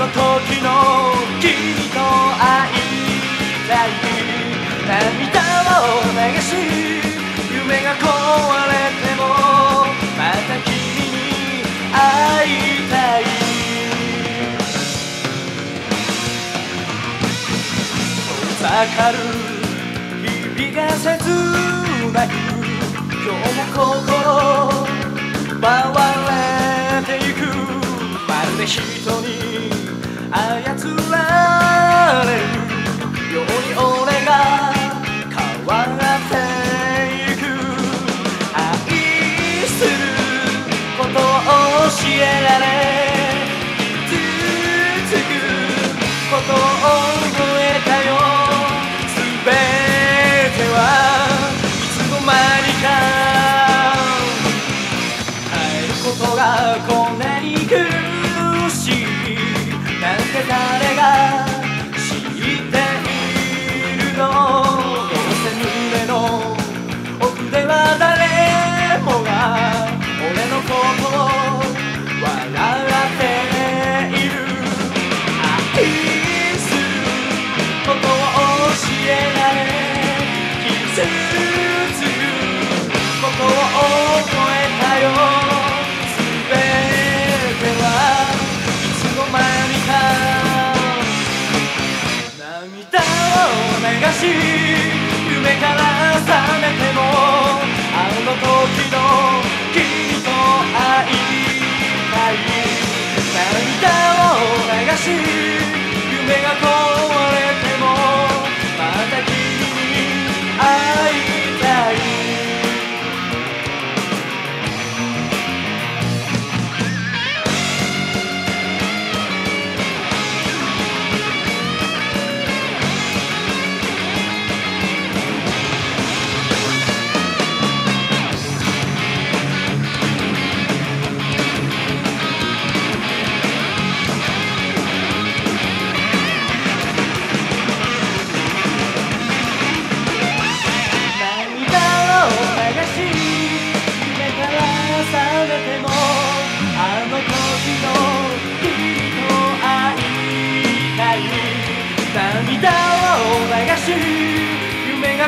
の時の君と会いたい涙を流し夢が壊れてもまた君に会いたい遠ざかる日々が切なく今日も心奪われていくまるで人 ciel. しい。夢から覚めてもあの時の君と会いたい。涙を流し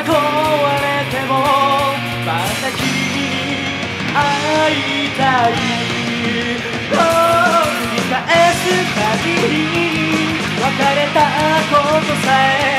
壊れてもまた君に会いたい。見返す限り別れたことさえ